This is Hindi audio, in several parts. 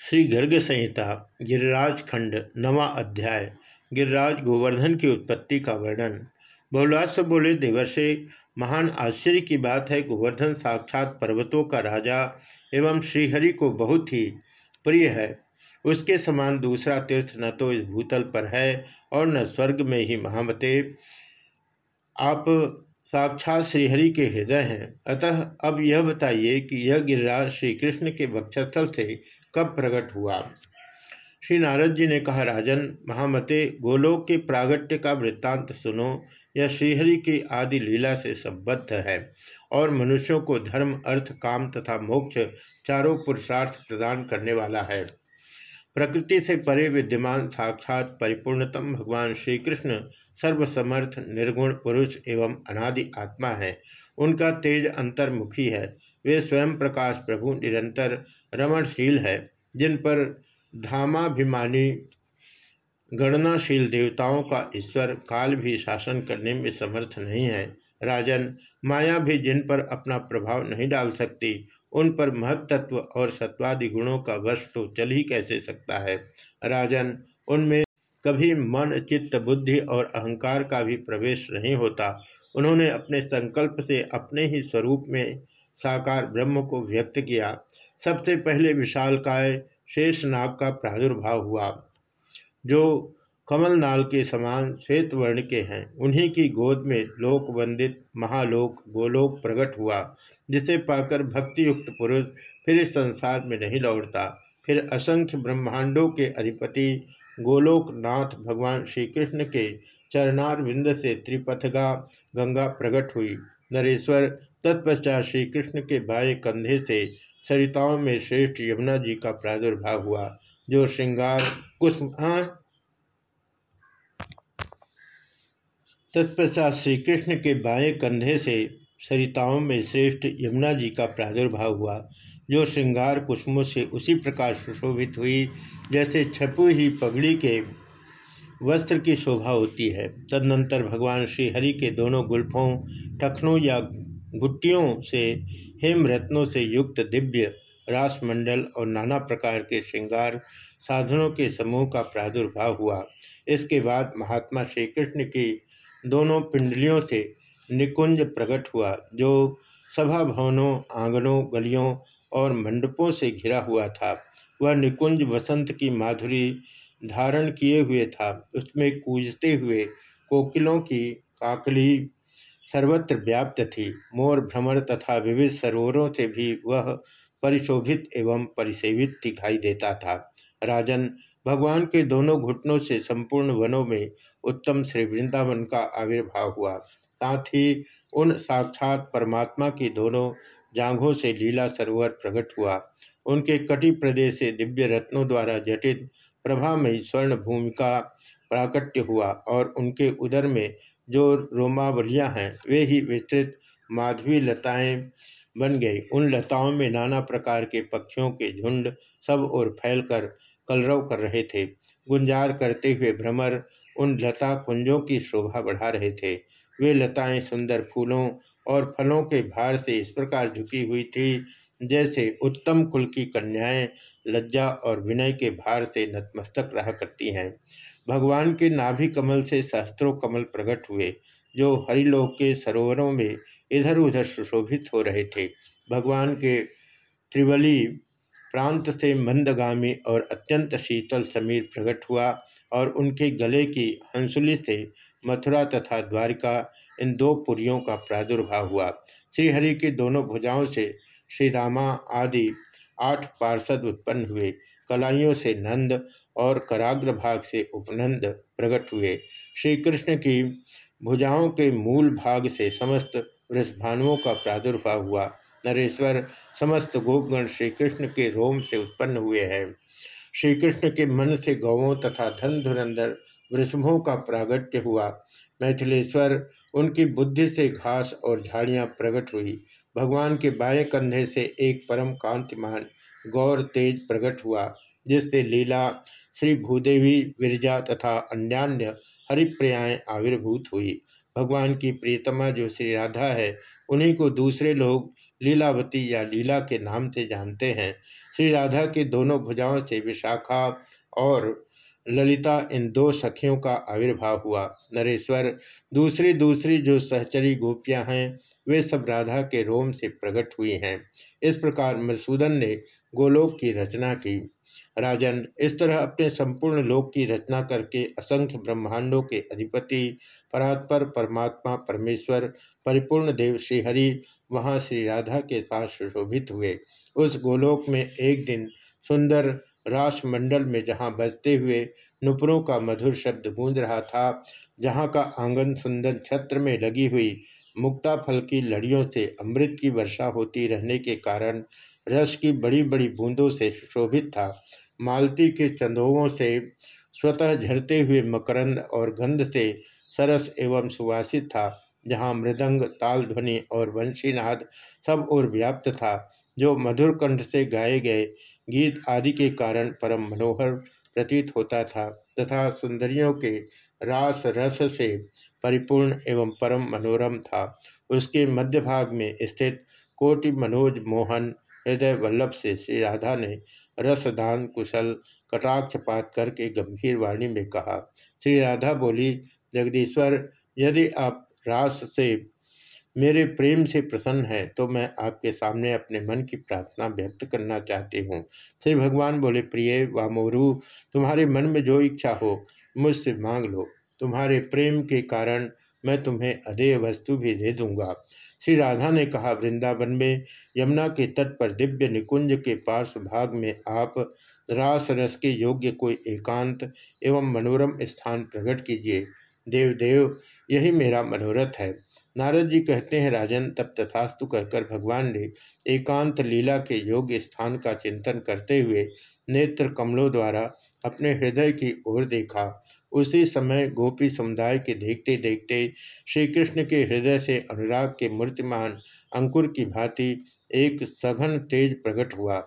श्री गर्ग संहिता गिरिराज खंड नवा अध्याय, गिरिराज गोवर्धन की उत्पत्ति का वर्णन। बहुलाश्व बोले, देवर्षे, महान आश्चर्य की बात है, गोवर्धन साक्षात पर्वतों का राजा एवं श्रीहरि को बहुत ही प्रिय है। उसके समान दूसरा तीर्थ न तो इस भूतल पर है और न स्वर्ग में ही महामते। आप साक्षात श्रीहरि के हृदय हैं। अतः अब यह बताइए कि यह गिरिराज श्री कृष्ण के वक्षस्थल से कब प्रकट हुआ? श्री नारद जी ने कहा, राजन, महामते, गोलोक के प्रागट्य का वृत्तांत सुनो। यह श्रीहरि की आदि लीला से संबद्ध है और मनुष्यों को धर्म, अर्थ, काम तथा मोक्ष चारों पुरुषार्थ प्रदान करने वाला है। प्रकृति से परे विद्यमान साक्षात परिपूर्णतम भगवान श्री कृष्ण सर्वसमर्थ, निर्गुण, पुरुष एवं अनादि आत्मा है। उनका तेज अंतर्मुखी है। वे स्वयं प्रकाश प्रभु निरंतर रमणशील है, जिन पर धामाभिमानी, गणनाशील देवताओं का ईश्वर काल भी शासन करने में समर्थ नहीं है। राजन, माया भी जिन पर अपना प्रभाव नहीं डाल सकती, उन पर महत्त्व और सत्वादि गुणों का वश तो चल ही कैसे सकता है? राजन, उनमें कभी मन, चित्त, बुद्धि और अहंकार का भी प्रवेश नहीं होता। उन्होंने अपने संकल्प से अपने ही स्वरूप में साकार ब्रह्म को व्यक्त किया। सबसे पहले विशालकाय शेष नाग का प्रादुर्भाव हुआ। जो कमल नाल के समान श्वेत वर्ण के हैं, उन्हीं की गोद में लोक वंदित महालोक गोलोक प्रकट हुआ, जिसे पाकर भक्ति युक्त पुरुष फिर इस संसार में नहीं लौटता। फिर असंख्य ब्रह्मांडों के अधिपति गोलोकनाथ भगवान श्री कृष्ण के चरणार विंद से त्रिपथगा गंगा प्रकट हुई। नरेश्वर तत्पश्चात श्री कृष्ण के बाएँ कंधे से सरिताओं में श्रेष्ठ यमुना जी का प्रादुर्भाव हुआ, जो श्रृंगार कुछ हाँ? तत्पश्चात श्री कृष्ण के बाएँ कंधे से सरिताओं में श्रेष्ठ यमुना जी का प्रादुर्भाव हुआ, जो श्रृंगार, कुसुमों से उसी प्रकार सुशोभित हुई, जैसे छपु ही पगड़ी के वस्त्र की शोभा होती है। तदनंतर भगवान श्री हरि के दोनों गुल्फों टखनों या गुट्टियों से हेम रत्नों से युक्त दिव्य रासमंडल और नाना प्रकार के श्रृंगार साधनों के समूह का प्रादुर्भाव हुआ। इसके बाद महात्मा श्री कृष्ण की दोनों पिंडलियों से निकुंज प्रकट हुआ, जो सभा भवनों, आंगनों, गलियों और मंडपों से घिरा हुआ था। वह निकुंज वसंत की माधुरी धारण किए हुए था। उसमें कूजते हुए कोकिलों की काकली सर्वत्र व्याप्त थी। मोर भ्रमर तथा विविध सरोवरों से भी वह परिशोभित एवं परिसेवित दिखाई देता था। राजन, भगवान के दोनों घुटनों से संपूर्ण वनों में उत्तम श्री वृंदावन का आविर्भाव हुआ। साथ ही उन साक्षात परमात्मा की दोनों जांघों से लीला सरोवर प्रकट हुआ। उनके कटी प्रदेश से दिव्य रत्नों द्वारा जटित प्रभामयी स्वर्ण भूमिका प्राकट्य हुआ और उनके उदर में जो रोमावलियाँ हैं, वे ही विस्तृत माधवी लताएँ बन गई। उन लताओं में नाना प्रकार के पक्षियों के झुंड सब ओर फैलकर कलरव कर रहे थे। गुंजार करते हुए भ्रमर उन लता कुंजों की शोभा बढ़ा रहे थे। वे लताएँ सुंदर फूलों और फलों के भार से इस प्रकार झुकी हुई थी, जैसे उत्तम कुल की कन्याएँ लज्जा और विनय के भार से नतमस्तक रहा करती हैं। भगवान के नाभि कमल से सहस्त्रों कमल प्रकट हुए, जो हरिलोक के सरोवरों में इधर उधर सुशोभित हो रहे थे। भगवान के त्रिवली प्रांत से मंदगामी और अत्यंत शीतल समीर प्रकट हुआ और उनके गले की हंसुली से मथुरा तथा द्वारिका इन दो पुरियों का प्रादुर्भाव हुआ। श्रीहरि की दोनों भुजाओं से श्री रामा आदि आठ पार्षद उत्पन्न हुए। कलाइयों से नंद और कराग्र भाग से उपनंद प्रकट हुए। श्री कृष्ण की भुजाओं के मूल भाग से समस्त वृषभानुओं का प्रादुर्भाव हुआ। नरेश्वर, समस्त गोपगण श्री कृष्ण के रोम से उत्पन्न हुए हैं। श्री कृष्ण के मन से गौों तथा धन धुरंधर वृषभों का प्रागट्य हुआ। मैथिलेश्वर, उनकी बुद्धि से घास और झाड़ियाँ प्रकट हुई। भगवान के बाएँ कंधे से एक परम कांतिमान, गौर तेज प्रकट हुआ, जिससे लीला, श्री भूदेवी विरजा तथा अन्यान्य हरिप्रियाएँ आविर्भूत हुई। भगवान की प्रियतमा जो श्री राधा है, उन्हीं को दूसरे लोग लीलावती या लीला के नाम से जानते हैं। श्री राधा के दोनों भुजाओं से विशाखा और ललिता इन दो सखियों का आविर्भाव हुआ। नरेश्वर, दूसरी दूसरी जो सहचरी गोपियाँ हैं, वे सब राधा के रोम से प्रकट हुई हैं। इस प्रकार मधुसूदन ने गोलोक की रचना की। राजन, इस तरह अपने संपूर्ण लोक की रचना करके असंख्य ब्रह्मांडों के अधिपति परात्पर परमात्मा, परमेश्वर, परिपूर्ण देव श्रीहरि, वहाँ श्री राधा के साथ सुशोभित हुए। उस गोलोक में एक दिन सुंदर राष्ट्रमंडल में जहाँ बजते हुए नुपुरों का मधुर शब्द गूंज रहा था, जहाँ का आँगन सुंदर छत्र में लगी हुई मुक्ता फल की लड़ियों से अमृत की वर्षा होती रहने के कारण रस की बड़ी बड़ी बूंदों से सुशोभित था। मालती के चंदोवों से स्वतः झरते हुए मकरंद और गंध से सरस एवं सुवासित था, जहाँ मृदंग ताल ध्वनि और वंशीनाद सब और व्याप्त था, जो मधुर कंठ से गाए गए गीत आदि के कारण परम मनोहर प्रतीत होता था तथा सुंदरियों के रास रस से परिपूर्ण एवं परम मनोरम था। उसके मध्य भाग में स्थित कोटि मनोज मोहन हृदय वल्लभ से श्री राधा ने रसदान, कुशल कटाक्षपात करके गंभीर वाणी में कहा, श्री राधा बोली, जगदीश्वर, यदि आप रास से मेरे प्रेम से प्रसन्न है तो मैं आपके सामने अपने मन की प्रार्थना व्यक्त करना चाहती हूँ। श्री भगवान बोले, प्रिय वामोरु, तुम्हारे मन में जो इच्छा हो, मुझसे मांग लो। तुम्हारे प्रेम के कारण मैं तुम्हें अधेय वस्तु भी दे दूँगा। श्री राधा ने कहा, वृंदावन में यमुना के तट पर दिव्य निकुंज के पार्श्व भाग में आप रास रस के योग्य कोई एकांत एवं मनोरम स्थान प्रकट कीजिए। देव देव, यही मेरा मनोरथ है। नारद जी कहते हैं, राजन, तब तथास्तु कहकर भगवान ने एकांत लीला के योग्य स्थान का चिंतन करते हुए नेत्र कमलों द्वारा अपने हृदय की ओर देखा। उसी समय गोपी समुदाय के देखते देखते श्री कृष्ण के हृदय से अनुराग के मूर्तिमान अंकुर की भांति एक सघन तेज प्रकट हुआ।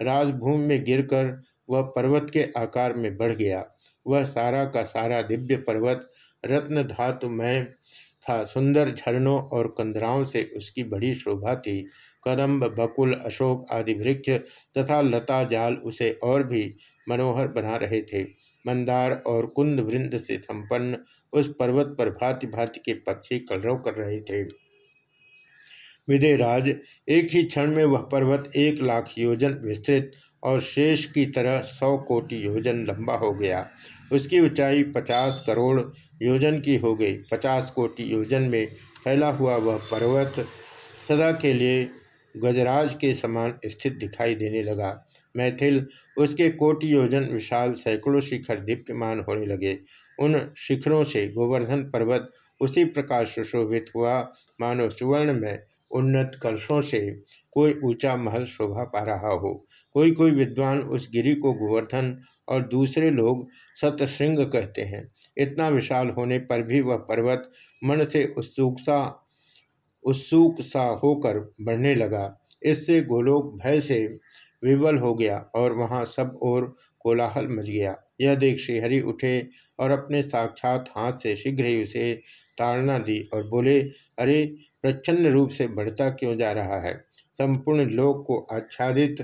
राजभूमि में गिरकर वह पर्वत के आकार में बढ़ गया। वह सारा का सारा दिव्य पर्वत, रत्न धातु में था। सुंदर झरनों और कंदराओं से उसकी बड़ी शोभा थी। कदम्ब, बकुल, अशोक आदि वृक्ष तथा लता जाल उसे और भी मनोहर बना रहे थे। मंदार और कुंद वृंद से संपन्न उस पर्वत पर भांति भांति के पक्षी कलरव कर रहे थे। विदयराज एक ही क्षण में वह पर्वत एक लाख योजन विस्तृत और शेष की तरह सौ कोटि योजन लंबा हो गया। उसकी ऊंचाई पचास करोड़ योजन की हो गई। पचास कोटि योजन में फैला हुआ वह पर्वत सदा के लिए गजराज के समान स्थित दिखाई देने लगा। मैथिल, उसके कोटि योजन विशाल, सैकड़ों शिखर दीप्यमान होने लगे। उन शिखरों से गोवर्धन पर्वत उसी प्रकार सुशोभित हुआ। मानो सुवर्ण में उन्नत कलशों से कोई ऊँचा महल शोभा पा रहा हो। कोई कोई विद्वान उस गिरी को गोवर्धन और दूसरे लोग सतश्रृंग कहते हैं। इतना विशाल होने पर भी वह पर्वत मन से उत्सुक सा उत्सुक सा होकर बढ़ने लगा। इससे गोलोक भय से विवल हो गया और वहाँ सब ओर कोलाहल मच गया। यह देख श्रीहरि उठे और अपने साक्षात हाथ से शीघ्र ही उसे ताड़ना दी और बोले, अरे, प्रच्छन्न रूप से बढ़ता क्यों जा रहा है? संपूर्ण लोक को आच्छादित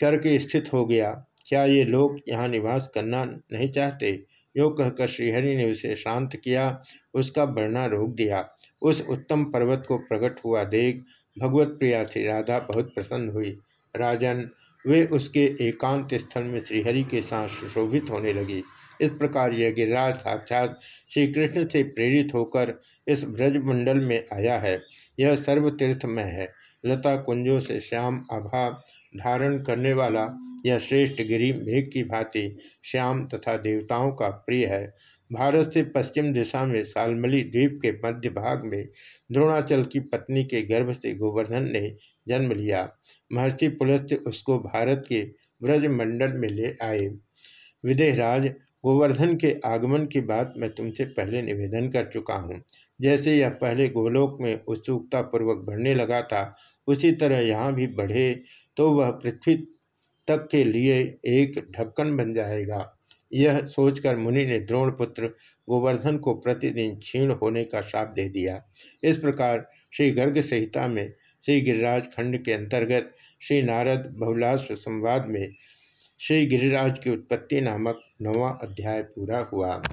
करके स्थित हो गया। क्या ये लोग यहाँ निवास करना नहीं चाहते? यो कहकर श्रीहरि ने उसे शांत किया, उसका बढ़ना रोक दिया। उस उत्तम पर्वत को प्रकट हुआ देख भगवत प्रिया थी राधा बहुत प्रसन्न हुई। राजन, वे उसके एकांत स्थल में श्रीहरि के साथ सुशोभित होने लगी। इस प्रकार यह गिरिराज साक्षात श्री कृष्ण से प्रेरित होकर इस ब्रजमंडल में आया है। यह सर्वतीर्थमय है। लता कुंजों से श्याम, आभा धारण करने वाला यह श्रेष्ठ गिरी मेघ की भांति श्याम तथा देवताओं का प्रिय है। भारत से पश्चिम दिशा में सालमली द्वीप के मध्य भाग में द्रोणाचल की पत्नी के गर्भ से गोवर्धन ने जन्म लिया। महर्षि पुलस्त्य उसको भारत के ब्रजमंडल में ले आए। विदेहराज, गोवर्धन के आगमन की बात मैं तुमसे पहले निवेदन कर चुका हूँ। जैसे यह पहले गोलोक में उत्सुकतापूर्वक बढ़ने लगा था, उसी तरह यहाँ भी बढ़े तो वह पृथ्वी तक के लिए एक ढक्कन बन जाएगा। यह सोचकर मुनि ने द्रोणपुत्र गोवर्धन को प्रतिदिन क्षीण होने का श्राप दे दिया। इस प्रकार श्री गर्ग संहिता में श्री गिरिराज खंड के अंतर्गत श्री नारद बहुलाश्व संवाद में श्री गिरिराज की उत्पत्ति नामक नौवा अध्याय पूरा हुआ।